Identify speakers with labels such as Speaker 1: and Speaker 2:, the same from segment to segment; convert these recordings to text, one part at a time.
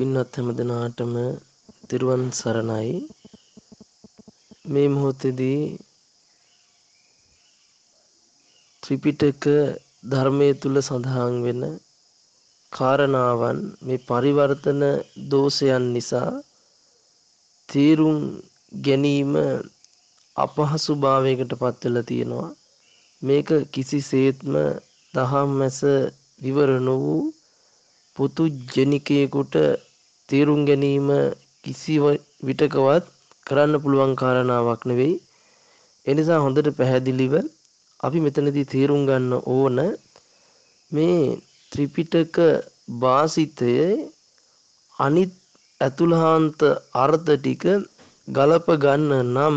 Speaker 1: පින්වත් හැම දෙනාටම තෙරුවන් සරණයි. මේ මොහොතේදී ත්‍රිපිටක ධර්මයේ තුල සඳහන් වෙන කාරණාවන් මේ පරිවර්තන දෝෂයන් නිසා තීරුම් ගැනීම අපහසු භාවයකට පත් වෙලා තියෙනවා. මේක කිසිසේත්ම දහම් මැස විවර වූ පුතුජනිකයෙකුට තේරුම් ගැනීම කිසි විටකවත් කරන්න පුළුවන් කාරණාවක් නෙවෙයි. ඒ නිසා හොඳට පැහැදිලිව අපි මෙතනදී තේරුම් ගන්න ඕන මේ ත්‍රිපිටක වාසිතයේ අනිත් ඇතුළාන්ත අර්ථ ටික ගලප ගන්න නම්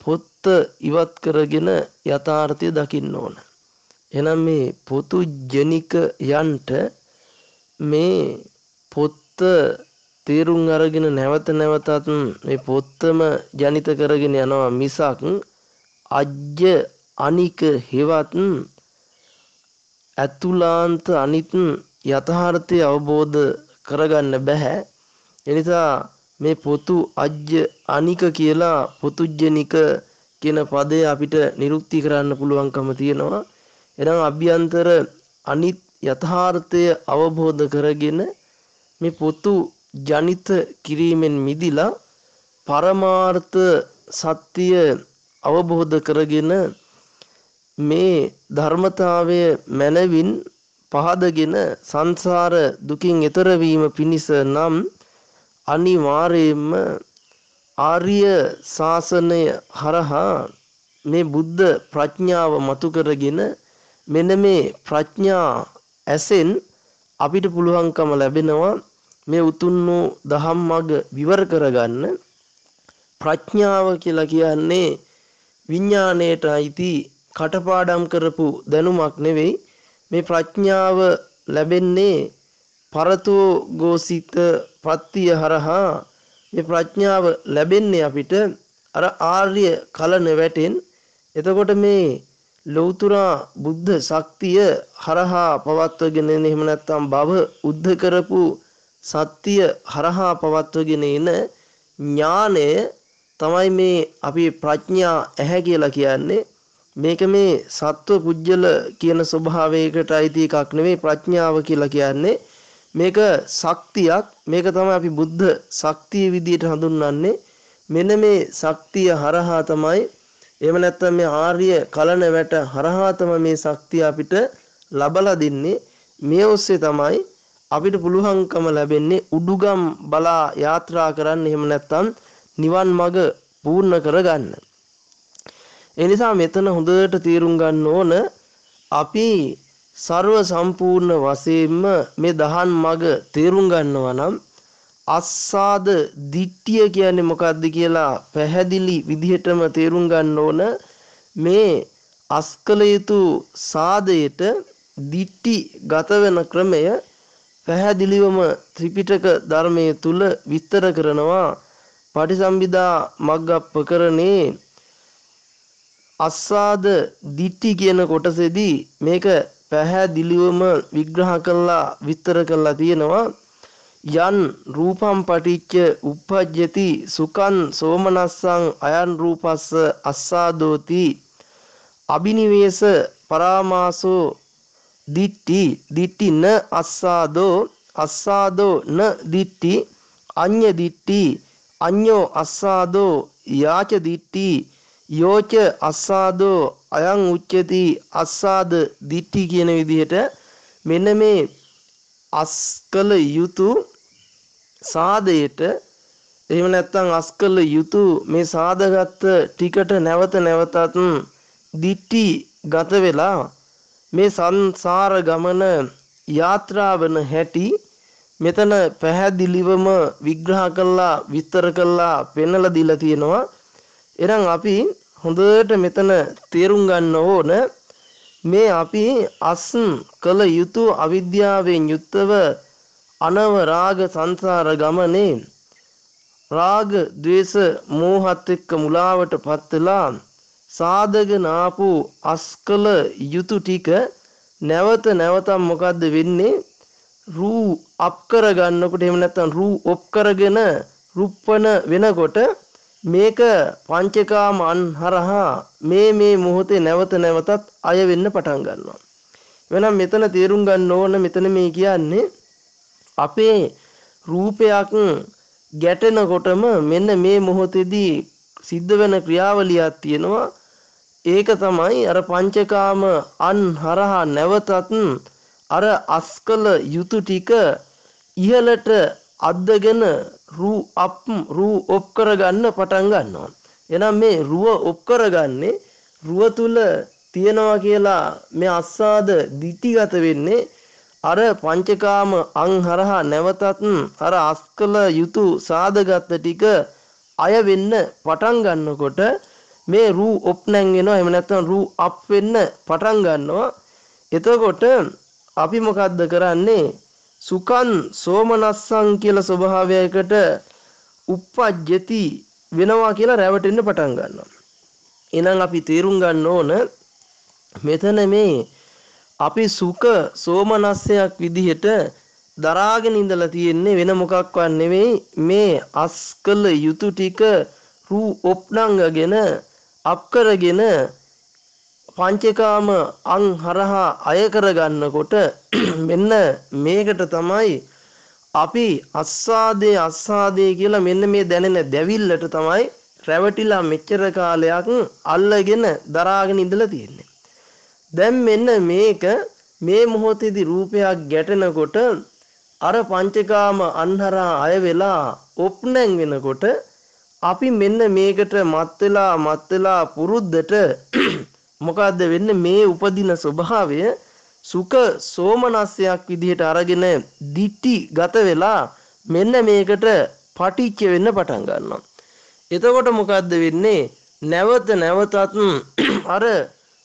Speaker 1: පොත්ත ඉවත් කරගෙන යථාර්ථය දකින්න ඕන. එහෙනම් මේ පොතු ජනික යන්ට මේ පොත්ත තේරුම් අරගෙන නැවත නැවතත් මේ පොත්තම ජනිත කරගෙන යනවා මිසක් අජ්‍ය අනික හෙවත් ඇතුලාන්ත අනිත් යථාර්ථය අවබෝධ කරගන්න බෑ එනිසා මේ පොතු අජ්‍ය අනික කියලා පොතුජ්ජනික කියන පදය අපිට නිරුක්ති කරන්න පුළුවන්කම තියෙනවා. එනම් අභ්‍යන්තර අනිත් යථාර්ථය අවබෝධ කරගෙන මේ පොතු ජනිත කිරීමෙන් මිදිලා පරමාර්ථ සත්‍ය අවබෝධ කරගෙන මේ ධර්මතාවය මනවින් පහදගෙන සංසාර දුකින් එතර වීම පිණිස නම් අනිවාර්යයෙන්ම ආර්ය ශාසනය හරහා මේ බුද්ධ ප්‍රඥාව මතු කරගෙන මෙන්න මේ ප්‍රඥා ඇසෙන් අපිට පුළුවන්කම ලැබෙනවා මේ උතුම් වූ දහම් මඟ විවර කරගන්න ප්‍රඥාව කියලා කියන්නේ විඥාණයට අයිති කටපාඩම් කරපු දැනුමක් නෙවෙයි. මේ ප්‍රඥාව ලැබෙන්නේ පරතෝ ගෝසිත ප්‍රත්‍ය හරහා. මේ ප්‍රඥාව ලැබෙන්නේ අපිට අර ආර්ය කලන වැටෙන්. එතකොට මේ ලෞතුරා බුද්ධ ශක්තිය හරහා පවත්වගෙන එන එහෙම නැත්නම් භව උද්ධ කරපු සත්‍ය හරහා පවත්වගෙන එන ඥානය තමයි මේ අපි ප්‍රඥා ඇහැ කියලා කියන්නේ. මේක මේ සත්ව පුජ්‍යල කියන ස්වභාවයකට අයිති එකක් නෙමෙයි ප්‍රඥාව කියලා කියන්නේ. මේක ශක්තියක්. මේක තමයි අපි බුද්ධ ශක්තිය විදියට හඳුන්වන්නේ. මෙන්න මේ ශක්තිය හරහා තමයි එහෙම නැත්නම් මේ ආර්ය කලන වැට හරහා තමයි මේ ශක්තිය අපිට ලබලා දෙන්නේ. මේ ඔස්සේ තමයි අපිට පුළුවන්කම ලැබෙන්නේ උඩුගම් බලා යාත්‍රා කරන්න එහෙම නැත්නම් නිවන් මඟ පූර්ණ කරගන්න. ඒ නිසා මෙතන හොඳට තේරුම් ගන්න ඕන අපි ਸਰව සම්පූර්ණ වශයෙන්ම මේ දහන් මඟ තේරුම් ගන්නවා නම් අස්සාද දිට්ඨිය කියන්නේ මොකක්ද කියලා පැහැදිලි විදිහටම තේරුම් ගන්න ඕන මේ අස්කල යුතු සාදයට දිට්ටි ගත වෙන ක්‍රමය පැහැදිලිවම ත්‍රිපිටක ධර්මයේ තුල විස්තර කරනවා. පටිසම්භිදා මග්ගප්පකරණේ අස්සාද දිට්ටි කියන කොටසේදී මේක පැහැදිලිවම විග්‍රහ කරලා විස්තර කරලා තියෙනවා. යන් රූපම් පටිච්ච uppajjati සුකං සෝමනස්සං අයන් රූපස්ස අස්සාදෝති. අබිනිවේස පරාමාසෝ දිට්ටි. දිට්ටි න අස්සාදෝ. අස්සාදෝ න දිට්ටි. අඤ්ඤ දිට්ටි. අඤ්ඤෝ අස්සාදෝ. යාච දිට්ටි. යෝච අස්සාදෝ. අයං උච්චති. අස්සාද දිට්ටි කියන විදිහට මෙන්න මේ අස්කල යුතු සාදයට එහෙම නැත්නම් අස්කල යුතු මේ සාදගත් ටිකට නැවත නැවතත් දිට්ටි ගත වෙලා මේ සංසාර ගමන යාත්‍රාවන හැටි මෙතන පැහැදිලිවම විග්‍රහ කළා විස්තර කළා පෙන්වලා දීලා තියෙනවා. එහෙනම් අපි හොඳට මෙතන තේරුම් ගන්න ඕන මේ අපි අස් කළ යුතු අවිද්‍යාවෙන් යුක්තව අනව රාග සංසාර ගමනේ රාග ద్వේෂ මෝහත් එක්ක මුලාවට පත් වෙලා සාදගෙන ආපු අස්කල යුතු ටික නැවත නැවතත් මොකද්ද වෙන්නේ රූ අප් කරගන්නකොට එහෙම නැත්නම් රූ ඔප් කරගෙන රුප්පන වෙනකොට මේක පංචකාම අන්හරහා මේ මේ මොහොතේ නැවත නැවතත් අය වෙන්න පටන් ගන්නවා. එවනම් මෙතන තේරුම් ගන්න ඕන මෙතන මේ කියන්නේ අපේ රූපයක් ගැටෙනකොටම මෙන්න මේ මොහොතේදී සිද්ධ වෙන ක්‍රියාවලියක් තියෙනවා ඒක තමයි අර පංචකාම අන් හරහා නැවතත් අර අස්කල යුතු ටික ඉහළට අද්දගෙන රූ අප් රූ ඔප් කරගන්න පටන් ගන්නවා. එහෙනම් මේ රුව ඔප් කරගන්නේ රුව තුල තියනවා කියලා මේ අස්සාද දිටිගත වෙන්නේ අර පංචකාම අං හරහා නැවතත් අර අස්කල යුතු සාදගත ටික අය වෙන්න පටන් ගන්නකොට මේ රූ ඔප් නැංගෙනවා එහෙම නැත්නම් රූ අප් වෙන්න පටන් ගන්නවා. එතකොට අපි මොකද්ද කරන්නේ? සුකන් සෝමනස්සං කියලා ස්වභාවයකට uppajjati වෙනවා කියලා රැවටෙන්න පටන් ගන්නවා. එහෙනම් අපි තේරුම් ගන්න ඕන මෙතන මේ අපි සුඛ සෝමනස්සයක් විදිහට දරාගෙන ඉඳලා තියෙන්නේ වෙන මොකක්වත් නෙවෙයි. මේ අස්කල යුතු ටික රූ ඔප්නංගගෙන අප් කරගෙන පංචකාම අං හරහා අය කරගන්නකොට මෙන්න මේකට තමයි අපි අස්සාදේ අස්සාදේ කියලා මෙන්න මේ දැනෙන දැවිල්ලට තමයි රැවටිලා මෙච්චර කාලයක් අල්ලගෙන දරාගෙන ඉඳලා තියෙන්නේ. දැන් මෙන්න මේක මේ මොහොතේදී රූපයක් ගැටෙනකොට අර පංචකාම අන්හරා අය වෙලා ඔප්නැන් වෙනකොට අපි මෙන්න මේකට මත් වෙලා මත් වෙලා පුරුද්දට මොකද්ද වෙන්නේ මේ උපදින ස්වභාවය සුඛ සෝමනස්යක් විදිහට අරගෙන දිටි ගත වෙලා මෙන්න මේකට පටිච්ච වෙන්න පටන් ගන්නවා. එතකොට මොකද්ද වෙන්නේ? නැවත නැවතත් අර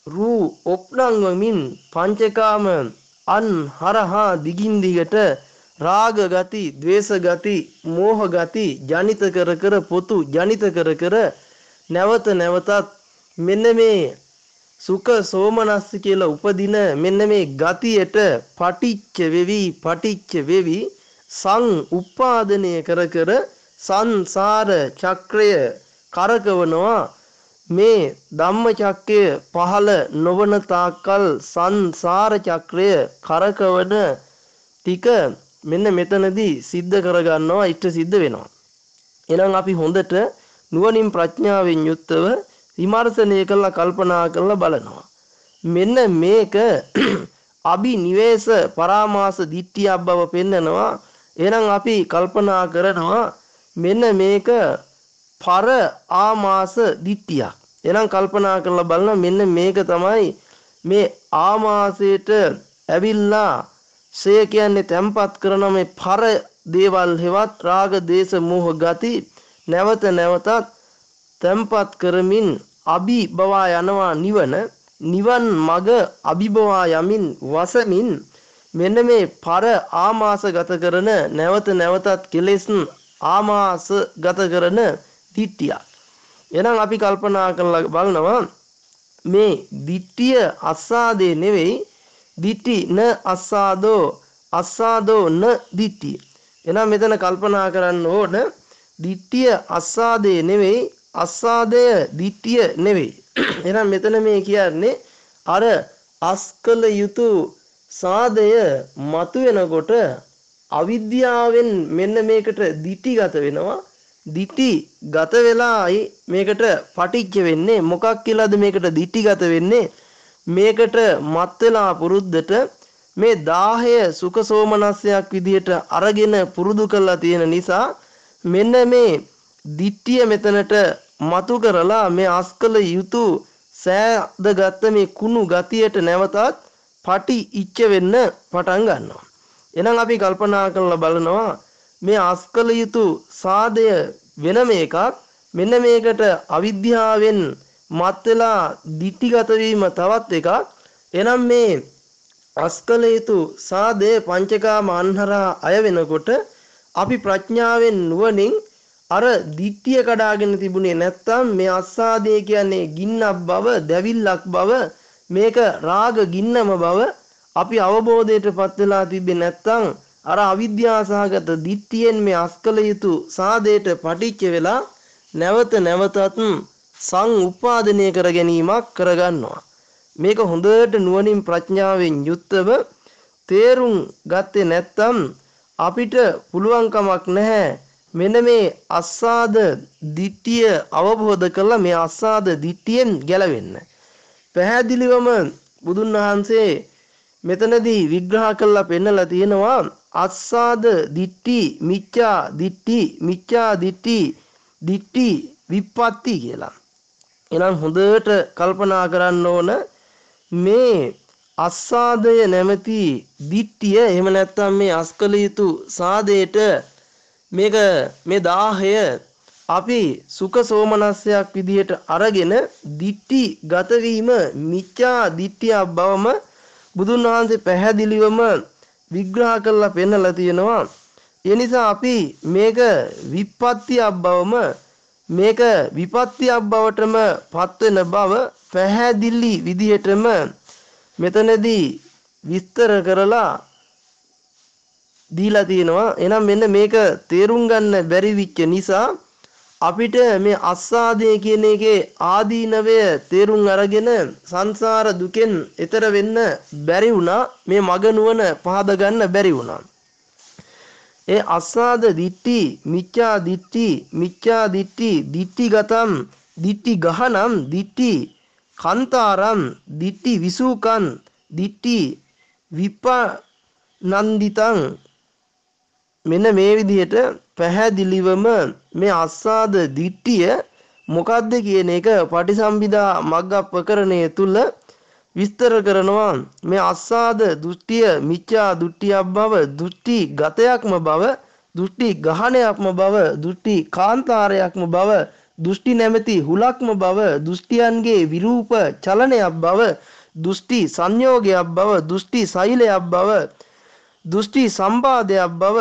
Speaker 1: රූ ඔප්නංගමින් පංචකාම අන් හරහා දිගින් දිගට රාග ගති, ద్వේෂ ගති, මෝහ ගති ජනිත කර කර පොතු ජනිත කර කර නැවත නැවතත් මෙන්න මේ සුඛ සෝමනස්ස කියලා උපදින මෙන්න මේ ගතියට පටිච්ච වෙවි පටිච්ච වෙවි සං උපාදනය කර කර සංසාර චක්‍රය කරකවනවා. මේ ධම්මචක්‍රය පහළ නොවන තාක්කල් සංසාර චක්‍රය කරකවන ටික මෙන්න මෙතනදී සිද්ධ කරගන්නවා ඉෂ්ට සිද්ධ වෙනවා එහෙනම් අපි හොඳට නුවණින් ප්‍රඥාවෙන් යුක්තව විමර්ශනය කරලා කල්පනා කරලා බලනවා. මෙන්න මේක අභිනිවේෂ පරාමාස දිට්ඨියක් බව පෙන්නනවා. එහෙනම් අපි කල්පනා කරනවා මෙන්න මේක පර ආමාස දිට්ඨියක්. එහෙනම් කල්පනා කරලා බලන මෙන්න මේක තමයි මේ ආමාසයට ඇවිල්ලා සේ කියන්නේ තැම්පත් කරන මේ පර දේවල් හෙවත් රාග දේශ මෝහ ගති නැවත නැවතත් තැම්පත් කරමින් අභිබවා යනවා නිවන නිවන් මග අභිබවා යමින් වසමින් මෙන්න මේ පර ආමාස ගත කරන නැවත නැවතත් කෙලෙස් ආමාස ගත කරන දිට්ඨිය. එහෙනම් අපි කල්පනා කරලා බලනවා මේ දිට්ඨිය අස්සාදේ නෙවෙයි දිට්ඨි න අස්සාදෝ අස්සාදෝ න දිට්ඨි. එහෙනම් මෙතන කල්පනා කරන්න ඕන දිට්ඨිය අස්සාදේ නෙවෙයි අස්සාදය දිට්ඨිය නෙවෙයි. එහෙනම් මෙතන මේ කියන්නේ අර අස්කල යුතු සාදය මතුවෙනකොට අවිද්‍යාවෙන් මෙන්න මේකට දිටිගත වෙනවා. දිටි ගත වෙලායි මේකට පටිච්ච වෙන්නේ මොකක් කියලාද මේකට දිටිගත වෙන්නේ මේකට මත් වෙලා පුරුද්දට මේ 10 සුඛ සෝමනස්යක් විදිහට අරගෙන පුරුදු කරලා තියෙන නිසා මෙන්න මේ දිට්ඨිය මෙතනට මතු කරලා මේ අස්කල යුතු සෑදගත්ත මේ කුණු ගතියට නැවතත් පටි ඉච්ච වෙන්න පටන් ගන්නවා. එහෙනම් අපි කල්පනා කරලා බලනවා මේ අස්කල යුතු සාදය වෙනම එකක් මෙන්න මේකට අවිද්‍යාවෙන් මත් වෙලා ditthිගත වීම තවත් එකක්. එහෙනම් මේ අස්කල යුතු සාදේ පංචකාම අන්හරා අය වෙනකොට අපි ප්‍රඥාවෙන් නුවණින් අර දිට්ඨිය කඩාගෙන තිබුණේ නැත්තම් මේ අස්සාදේ කියන්නේ ගින්නක් බව, දැවිල්ලක් බව, මේක රාග ගින්නම බව අපි අවබෝධයටපත් වෙලා තිබෙන්නේ නැත්තම් අර අවිද්‍යාසහගත දිට්ඨියෙන් මේ අස්කල යුතු සාදේට පටිච්ච වෙලා නැවත නැවතත් සං උපාදනය කර ගැනීමක් කරගන්නවා. මේක හොඳට නුවණින් ප්‍රඥාවෙන් යුක්තව තේරුම් ගත්තේ නැත්නම් අපිට පුළුවන් කමක් නැහැ මෙන්න මේ අස්සාද දිට්ඨිය අවබෝධ කරලා මේ අස්සාද දිට්ඨියෙන් ගැලවෙන්න. පැහැදිලිවම බුදුන් වහන්සේ මෙතනදී විග්‍රහ කරලා පෙන්නලා තියෙනවා අස්සාද දිට්ටි මිච්ඡා දිට්ටි මිච්ඡා දිට්ටි දිට්ටි විප්පත්ති කියලා. එහෙනම් හොඳට කල්පනා කරන්න ඕන මේ අස්සාදය නැමැති දිට්ටිය එහෙම නැත්නම් මේ අස්කල යුතු සාදයට මේක මේ දාහය අපි සුඛ සෝමනස්සයක් විදිහට අරගෙන දිට්ටි ගතවීම මිච්ඡා දිට්ඨියක් බවම බුදුන් වහන්සේ පැහැදිලිවම විග්‍රහ කරලා පෙන්නලා තියෙනවා. ඒ නිසා අපි මේක විපත්තියක් බවම මේක විපත්තියක් බවටම පත්වෙන බව පැහැදිලි විදිහටම මෙතනදී විස්තර කරලා දීලා තියෙනවා. එහෙනම් මෙන්න මේක තේරුම් ගන්න බැරි විච්ච නිසා අපිට මේ අස්සාදය කියන එකේ ආදීනවය තේරුම් අරගෙන සංසාර දුකෙන් එතර වෙන්න බැරි වුණා මේ මග නුවණ පහද ගන්න බැරි වුණා ඒ අස්සාද දිට්ටි මිච්ඡා දිට්ටි මිච්ඡා දිට්ටි දිට්ටි ගතම් දිට්ටි ගහනම් දිට්ටි කන්තාරම් දිට්ටි විසූකන් දිට්ටි විපනන්දිතං. මෙන්න මේ විදිහට පැහැදිලිවම මේ අස්සාද දිට්ඨිය මොකද්ද කියන එක පටිසම්භිදා මග්ගප්පකරණය තුල විස්තර කරනවා මේ අස්සාද දෘෂ්ටිය මිච්ඡා දෘෂ්ටියක් බව දෘෂ්ටි ගතයක්ම බව දෘෂ්ටි ගහණයක්ම බව දෘෂ්ටි කාන්තාරයක්ම බව දෘෂ්ටි නැමැති හුලක්ම බව දෘෂ්ටියන්ගේ විරූප චලනයක් බව දෘෂ්ටි සංයෝගයක් බව දෘෂ්ටි සෛලයක් බව දෘෂ්ටි සම්පාදයක් බව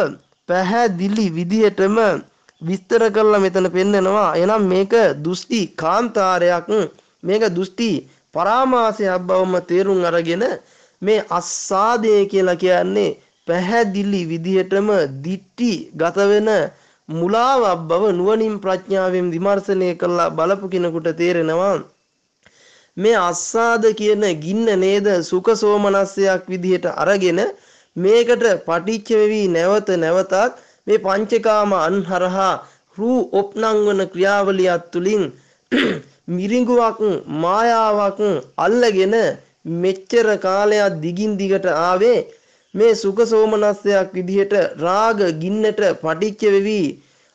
Speaker 1: පැහැදිලි විදිහටම විස්තර කරලා මෙතන පෙන්නනවා. එහෙනම් මේක දෘෂ්ටි කාන්තාරයක් මේක දෘෂ්ටි පරාමාසයක් බවම තේරුම් අරගෙන මේ අස්සාදය කියලා කියන්නේ පැහැදිලි විදිහටම දිට්ටි ගත වෙන මුලාවක් බව නුවණින් ප්‍රඥාවෙන් විමර්ශනය කළා බලපු කෙනෙකුට තේරෙනවා මේ අස්සාද කියන ගින්න නේද සුඛ සෝමනස්සයක් විදිහට අරගෙන මේකට පටිච්ච වෙවි නැවත නැවතත් මේ පංචකාම අන්හරහා රූ ඔප්නංවන ක්‍රියාවලියත් තුලින් මිරිඟුවක් මායාවක් අල්ලගෙන මෙච්චර කාලයක් දිගින් දිගට ආවේ. මේ සුඛ සෝමනස්සයක් විදිහට රාග ගින්නට පටිච්ච වෙවි.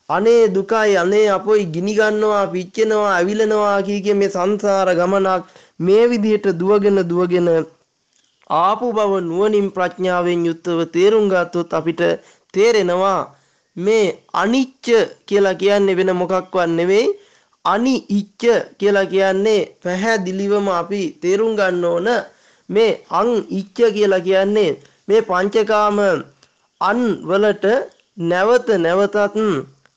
Speaker 1: අනේ දුකයි අනේ අපොයි ගිනි ගන්නවා පිච්චෙනවා ඇවිලනවා කීකේ මේ සංසාර ගමනක් මේ විදිහට දුවගෙන දුවගෙන ආපු බව නුවණින් ප්‍රඥාවෙන් යුක්තව තේරුම් ගත්තොත් අපිට තේරෙනවා මේ අනිච්ච කියලා කියන්නේ වෙන මොකක්වත් නෙවෙයි. අනිච්ච කියලා කියන්නේ පැහැදිලිවම අපි තේරුම් ගන්න ඕන මේ අං ඉච්ච කියලා කියන්නේ මේ පංචකාම අන් වලට නැවත නැවතත්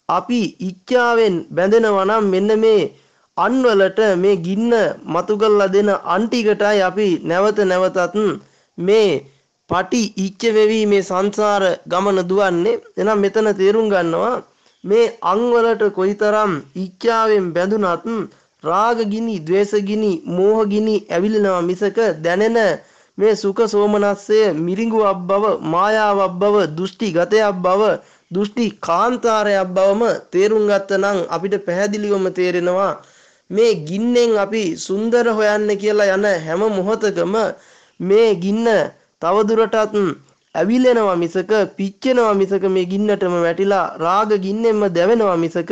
Speaker 1: අපි ඉච්ඡාවෙන් බැඳෙනවා නම් මෙන්න මේ අන් වලට මේ ගින්න මතු කරලා දෙන අන් ටිකටයි අපි නැවත නැවතත් මේ පටි ඉච්ඡ වෙවි මේ සංසාර ගමන දුවන්නේ. එහෙනම් මෙතන තේරුම් ගන්නවා මේ අං වලට කොයිතරම් ඉච්ඡාවෙන් බැඳුනත් රාග ගිනි, ద్వේෂ ගිනි, මෝහ ගිනි ඇවිලෙනවා මිසක දැනෙන මේ සුඛ සෝමනස්සය මිරිඟුවක් බව, මායාවක් බව, දෘෂ්ටි ගතයක් බව දෘෂ්ටි කාන්තාරයක් බවම තේරුම් ගත්තනම් අපිට පැහැදිලිවම තේරෙනවා මේ ගින්නෙන් අපි සුන්දර හොයන්න කියලා යන හැම මොහොතකම මේ ගින්න තවදුරටත් ඇවිලෙනවා මිසක පිච්චෙනවා මිසක මේ ගින්නටම වැටිලා රාග ගින්නෙන්ම දැවෙනවා මිසක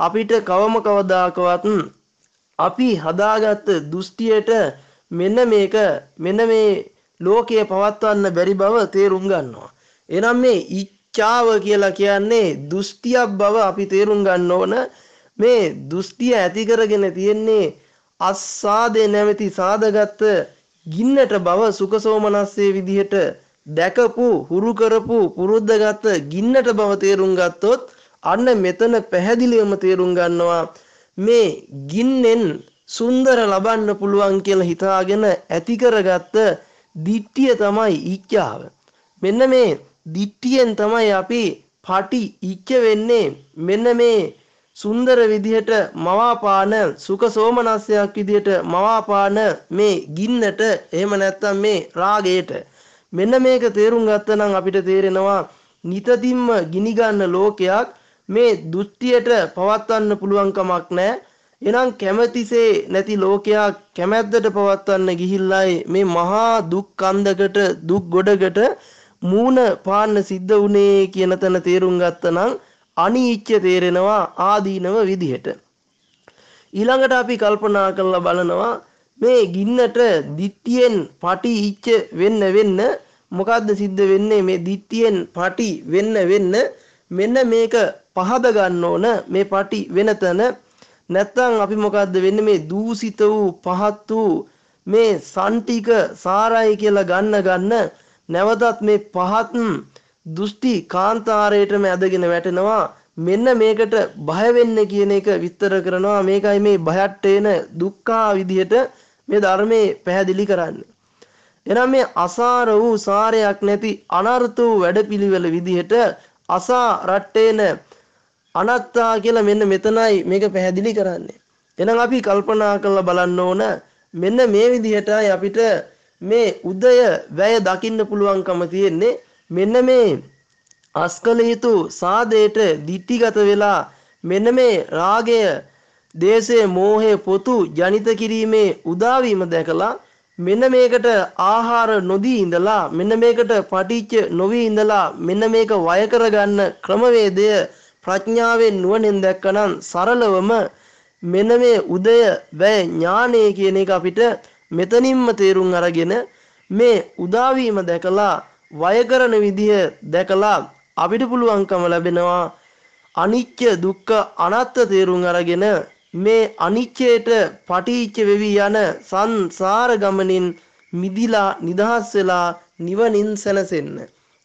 Speaker 1: අපිට කවම කවදාකවත් අපි හදාගත්ත දෘෂ්ටියට මෙන්න මේක මෙන්න මේ ලෝකයේ පවත්වන්න බැරි බව තේරුම් ගන්නවා. එනම් මේ ඉච්ඡාව කියලා කියන්නේ දෘෂ්ටියක් බව අපි තේරුම් ගන්න ඕන. මේ දෘෂ්ටිය ඇති කරගෙන තියෙන්නේ අස්සාදේ නැමැති සාදගත් ගින්නට බව සුඛසෝමනස්සේ විදිහට දැකපු හුරු කරපු පුරුද්දගත් ගින්නට බව තේරුම් ගත්තොත් අන්න මෙතන පැහැදිලිවම තේරුම් ගන්නවා මේ ගින්නෙන් සුන්දර ලබන්න පුළුවන් කියලා හිතාගෙන ඇති කරගත්ත දිට්ඨිය තමයි ඉච්ඡාව. මෙන්න මේ දිට්ටියෙන් තමයි අපි පටි ඉච්ච වෙන්නේ මෙන්න මේ සුන්දර විදිහට මවාපාන සුඛ සෝමනස්සයක් විදිහට මවාපාන මේ ගින්නට එහෙම නැත්නම් මේ රාගයට මෙන්න මේක තේරුම් ගත්තනම් අපිට තේරෙනවා නිතදින්ම ගිනි ගන්න ලෝකයක් මේ දෘෂ්ටියට පවත්වන්න පුළුවන් කමක් නැහැ. එනම් කැමැතිසේ නැති ලෝකයක් කැමැද්දට පවත්වන්න ගිහිල්ලායි මේ මහා දුක් කන්දකට දුක් ගොඩකට මූණ පාන්න සිද්ධ වුණේ කියන තැන තේරුම් ගත්තනම් අනීච්ච තේරෙනවා ආදීනව විදිහට. ඊළඟට අපි කල්පනා කරලා බලනවා මේ ගින්නට දිට්ටියෙන් පටි ඉච්ච වෙන්න වෙන්න මොකද්ද සිද්ධ වෙන්නේ? මේ දිට්ටියෙන් පටි වෙන්න වෙන්න මෙන්න මේක පහද ගන්න ඕන. මේ පටි වෙන තැන නැත්තම් අපි මොකද්ද වෙන්නේ? මේ දූසිත වූ පහත් වූ මේ සන්ටික සාරයි කියලා ගන්න ගන්න නැවතත් මේ පහත් දෘෂ්ටි කාන්තාරයටම ඇදගෙන වැටෙනවා. මෙන්න මේකට බය වෙන්න කියන එක විස්තර කරනවා. මේකයි මේ බයට්ට එන දුක්ඛා විදිහට මේ ධර්මයේ පැහැදිලි කරන්නේ. එනම් මේ අසාර වූ සාරයක් නැති අනර්ථ වූ වැඩපිළිවෙල විදිහට අසා රට්ටේන අනත්තා කියලා මෙන්න මෙතනයි මේක පැහැදිලි කරන්නේ. එහෙනම් අපි කල්පනා කරලා බලන්න ඕන මෙන්න මේ විදිහටයි අපිට මේ උදය වැය දකින්න පුළුවන්කම තියෙන්නේ. මෙන්න මේ අස්කල යුතු සාදේට දිටිගත වෙලා මෙන්න මේ රාගය දේශයේ මෝහය පොතු ජනිත කිරීමේ උදාවීම දැකලා මෙන්න මේකට ආහාර නොදී ඉඳලා මෙන්න මේකට පටිච්ච නොවී ඉඳලා මෙන්න මේක වය කරගන්න ක්‍රමවේදය ප්‍රඥාවෙන් නුවණෙන් දැක්කනම් සරලවම මෙන්න මේ උදය වැය ඥානය කියන එක අපිට මෙතනින්ම තේරුම් අරගෙන මේ උදාවීම දැකලා වය කරන විදිය දැකලා අපිට පුළුවන්කම ලැබෙනවා අනිච්ච දුක්ඛ අනාත්ත තේරුම් අරගෙන මේ අනිච්චයට පටිච්ච වෙවි යන සංසාර ගමනින් මිදිලා නිදහස් වෙලා නිවනින් සැනසෙන්න.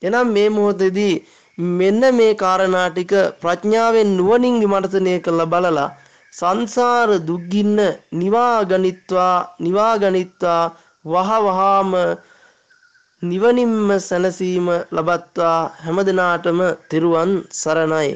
Speaker 1: එනම් මේ මොහොතේදී මෙන්න මේ කාරණා ටික ප්‍රඥාවෙන් නුවණින් විමර්ශනය කරලා බලලා සංසාර දුක්ගින්න නිවා ගනිත්වා නිවා ගනිත්වා වහ වහාම නිවනින්ම සැනසීම ලබත්වා හැමදිනාටම තෙරුවන් සරණයි.